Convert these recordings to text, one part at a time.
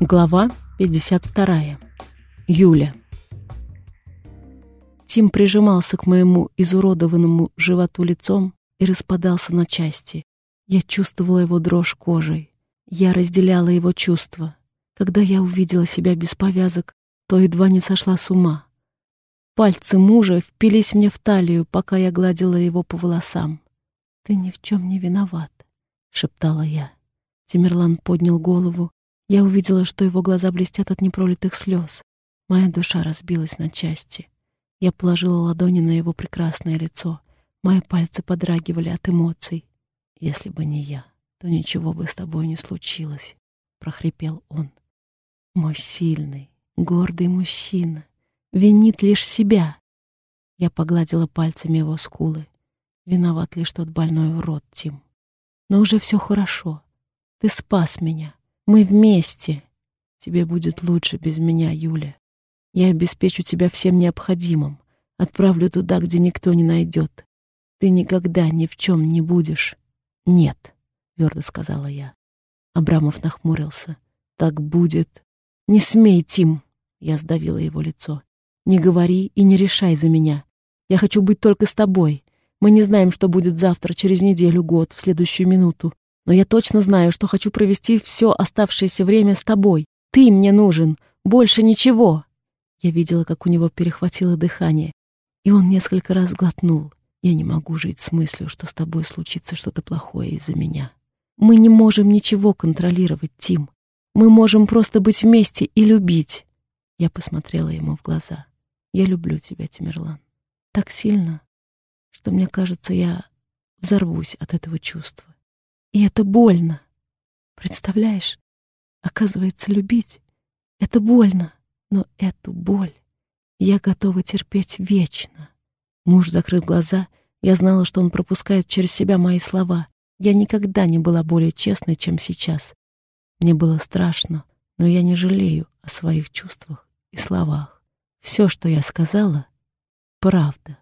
Глава 52. Юля. Тим прижимался к моему изуродованному животу лицом и распадался на части. Я чувствовала его дрожь кожей. Я разделяла его чувства. Когда я увидела себя без повязок, то едва не сошла с ума. Пальцы мужа впились мне в талию, пока я гладила его по волосам. «Ты ни в чем не виноват», — шептала я. Тимерлан поднял голову я увидела, что его глаза блестят от непролитых слез. Моя душа разбилась на части. Я положила ладони на его прекрасное лицо. Мои пальцы подрагивали от эмоций. «Если бы не я, то ничего бы с тобой не случилось», — прохрипел он. «Мой сильный, гордый мужчина винит лишь себя». Я погладила пальцами его скулы. Виноват лишь тот больной урод, Тим. Но уже все хорошо. Ты спас меня. Мы вместе. Тебе будет лучше без меня, Юля. Я обеспечу тебя всем необходимым. Отправлю туда, где никто не найдет. Ты никогда ни в чем не будешь. Нет, твердо сказала я. Абрамов нахмурился. Так будет. Не смей, Тим. Я сдавила его лицо. Не говори и не решай за меня. Я хочу быть только с тобой. Мы не знаем, что будет завтра, через неделю, год, в следующую минуту. Но я точно знаю, что хочу провести все оставшееся время с тобой. Ты мне нужен. Больше ничего. Я видела, как у него перехватило дыхание, и он несколько раз глотнул. Я не могу жить с мыслью, что с тобой случится что-то плохое из-за меня. Мы не можем ничего контролировать, Тим. Мы можем просто быть вместе и любить. Я посмотрела ему в глаза. Я люблю тебя, Тимирлан. Так сильно, что мне кажется, я взорвусь от этого чувства. И это больно. Представляешь? Оказывается, любить — это больно. Но эту боль я готова терпеть вечно. Муж закрыл глаза. Я знала, что он пропускает через себя мои слова. Я никогда не была более честной, чем сейчас. Мне было страшно, но я не жалею о своих чувствах и словах. Все, что я сказала, — правда,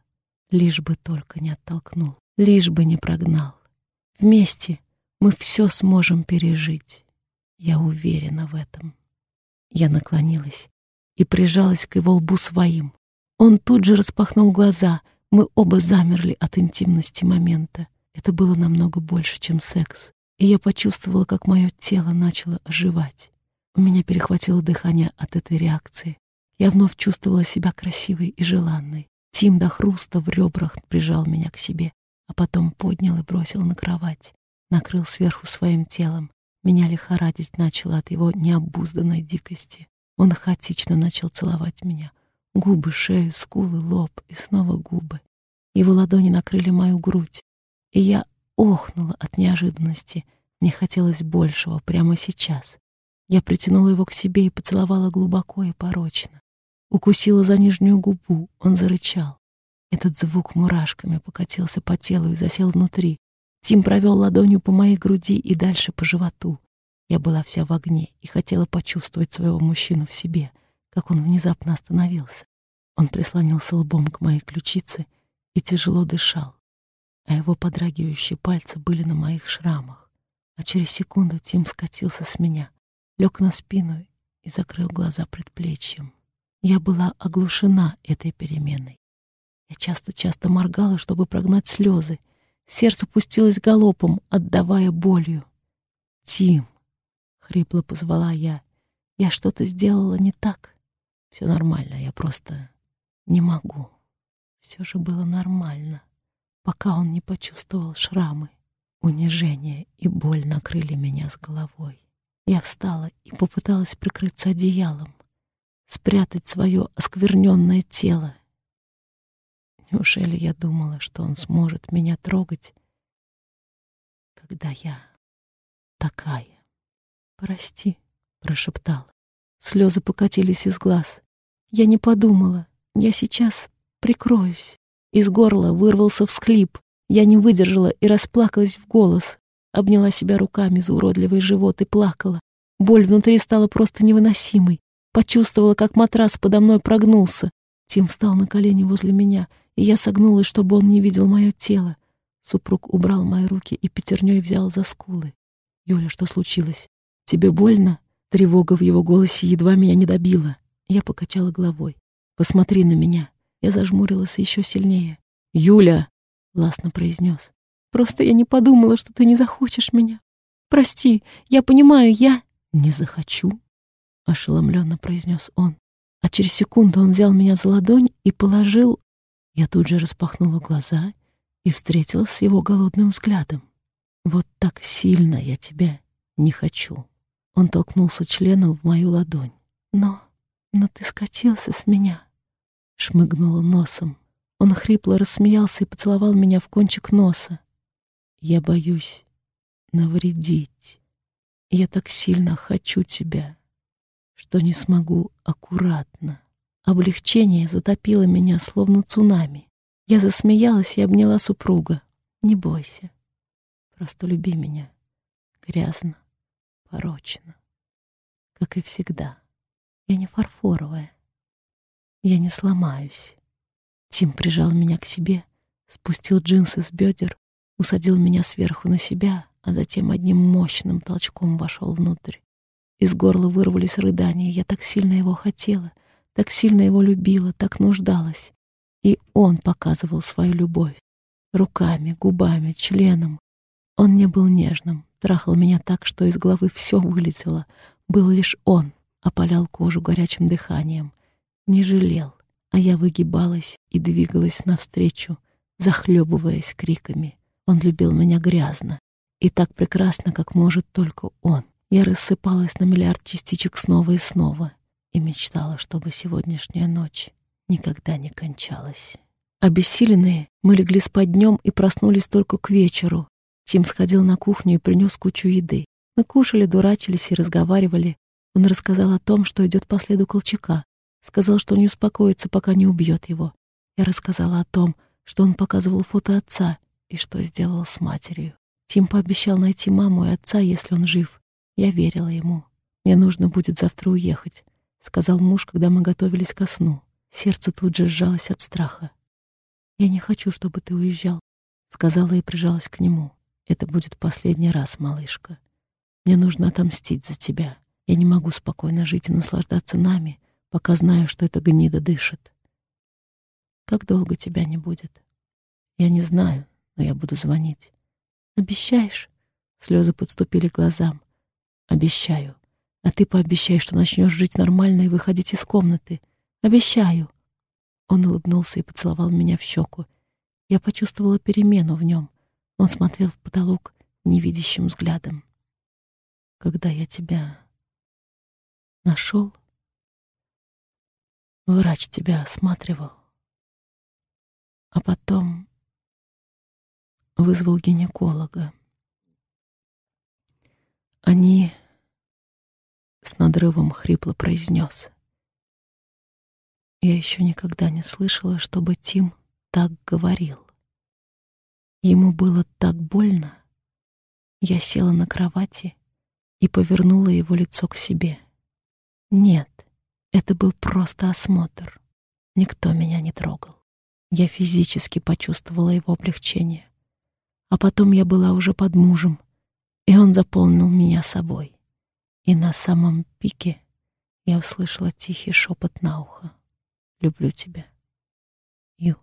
лишь бы только не оттолкнул, лишь бы не прогнал. Вместе мы все сможем пережить. Я уверена в этом. Я наклонилась и прижалась к его лбу своим. Он тут же распахнул глаза. Мы оба замерли от интимности момента. Это было намного больше, чем секс. И я почувствовала, как мое тело начало оживать. У меня перехватило дыхание от этой реакции. Я вновь чувствовала себя красивой и желанной. Тим до хруста в ребрах прижал меня к себе, а потом поднял и бросил на кровать накрыл сверху своим телом. Меня лихорадить начало от его необузданной дикости. Он хаотично начал целовать меня. Губы, шею, скулы, лоб и снова губы. Его ладони накрыли мою грудь, и я охнула от неожиданности. Мне хотелось большего прямо сейчас. Я притянула его к себе и поцеловала глубоко и порочно. Укусила за нижнюю губу, он зарычал. Этот звук мурашками покатился по телу и засел внутри, Тим провел ладонью по моей груди и дальше по животу. Я была вся в огне и хотела почувствовать своего мужчину в себе, как он внезапно остановился. Он прислонился лбом к моей ключице и тяжело дышал, а его подрагивающие пальцы были на моих шрамах. А через секунду Тим скатился с меня, лег на спину и закрыл глаза предплечьем. Я была оглушена этой переменой. Я часто-часто моргала, чтобы прогнать слезы, Сердце пустилось галопом, отдавая болью. «Тим!» — хрипло позвала я. «Я что-то сделала не так?» «Все нормально, я просто не могу». Все же было нормально, пока он не почувствовал шрамы. Унижение и боль накрыли меня с головой. Я встала и попыталась прикрыться одеялом, спрятать свое оскверненное тело, Неужели я думала, что он сможет меня трогать, когда я такая? «Прости», — прошептала. Слезы покатились из глаз. Я не подумала. Я сейчас прикроюсь. Из горла вырвался всхлип. Я не выдержала и расплакалась в голос. Обняла себя руками за уродливый живот и плакала. Боль внутри стала просто невыносимой. Почувствовала, как матрас подо мной прогнулся. Тим встал на колени возле меня и я согнулась, чтобы он не видел мое тело. Супруг убрал мои руки и пятерней взял за скулы. «Юля, что случилось? Тебе больно?» Тревога в его голосе едва меня не добила. Я покачала головой. «Посмотри на меня». Я зажмурилась еще сильнее. «Юля!» — властно произнес. «Просто я не подумала, что ты не захочешь меня. Прости, я понимаю, я...» «Не захочу», — ошеломленно произнес он. А через секунду он взял меня за ладонь и положил... Я тут же распахнула глаза и встретилась с его голодным взглядом. «Вот так сильно я тебя не хочу». Он толкнулся членом в мою ладонь. «Но... но ты скатился с меня», — шмыгнула носом. Он хрипло рассмеялся и поцеловал меня в кончик носа. «Я боюсь навредить. Я так сильно хочу тебя, что не смогу аккуратно». Облегчение затопило меня, словно цунами. Я засмеялась и обняла супруга. «Не бойся. Просто люби меня. Грязно, порочно. Как и всегда. Я не фарфоровая. Я не сломаюсь. Тим прижал меня к себе, спустил джинсы с бедер, усадил меня сверху на себя, а затем одним мощным толчком вошел внутрь. Из горла вырвались рыдания. Я так сильно его хотела, так сильно его любила, так нуждалась. И он показывал свою любовь. Руками, губами, членом. Он не был нежным, трахал меня так, что из головы все вылетело. Был лишь он, опалял кожу горячим дыханием. Не жалел, а я выгибалась и двигалась навстречу, захлебываясь криками. Он любил меня грязно и так прекрасно, как может только он. Я рассыпалась на миллиард частичек снова и снова и мечтала, чтобы сегодняшняя ночь никогда не кончалась. Обессиленные, мы легли спать днем и проснулись только к вечеру. Тим сходил на кухню и принес кучу еды. Мы кушали, дурачились и разговаривали. Он рассказал о том, что идет по следу Колчака, Сказал, что не успокоится, пока не убьет его. Я рассказала о том, что он показывал фото отца и что сделал с матерью. Тим пообещал найти маму и отца, если он жив. Я верила ему. «Мне нужно будет завтра уехать», — сказал муж, когда мы готовились ко сну. Сердце тут же сжалось от страха. «Я не хочу, чтобы ты уезжал», — сказала и прижалась к нему. «Это будет последний раз, малышка. Мне нужно отомстить за тебя. Я не могу спокойно жить и наслаждаться нами, пока знаю, что эта гнида дышит. Как долго тебя не будет? Я не знаю, но я буду звонить. Обещаешь? Слезы подступили к глазам. Обещаю. А ты пообещай, что начнешь жить нормально и выходить из комнаты. Обещаю. Он улыбнулся и поцеловал меня в щеку. Я почувствовала перемену в нем. Он смотрел в потолок невидящим взглядом. Когда я тебя нашел, Врач тебя осматривал, а потом вызвал гинеколога. Они с надрывом хрипло произнес. Я еще никогда не слышала, чтобы Тим так говорил. Ему было так больно. Я села на кровати и повернула его лицо к себе. Нет, это был просто осмотр. Никто меня не трогал. Я физически почувствовала его облегчение. А потом я была уже под мужем, и он заполнил меня собой. И на самом пике я услышала тихий шепот на ухо. «Люблю тебя, Ю».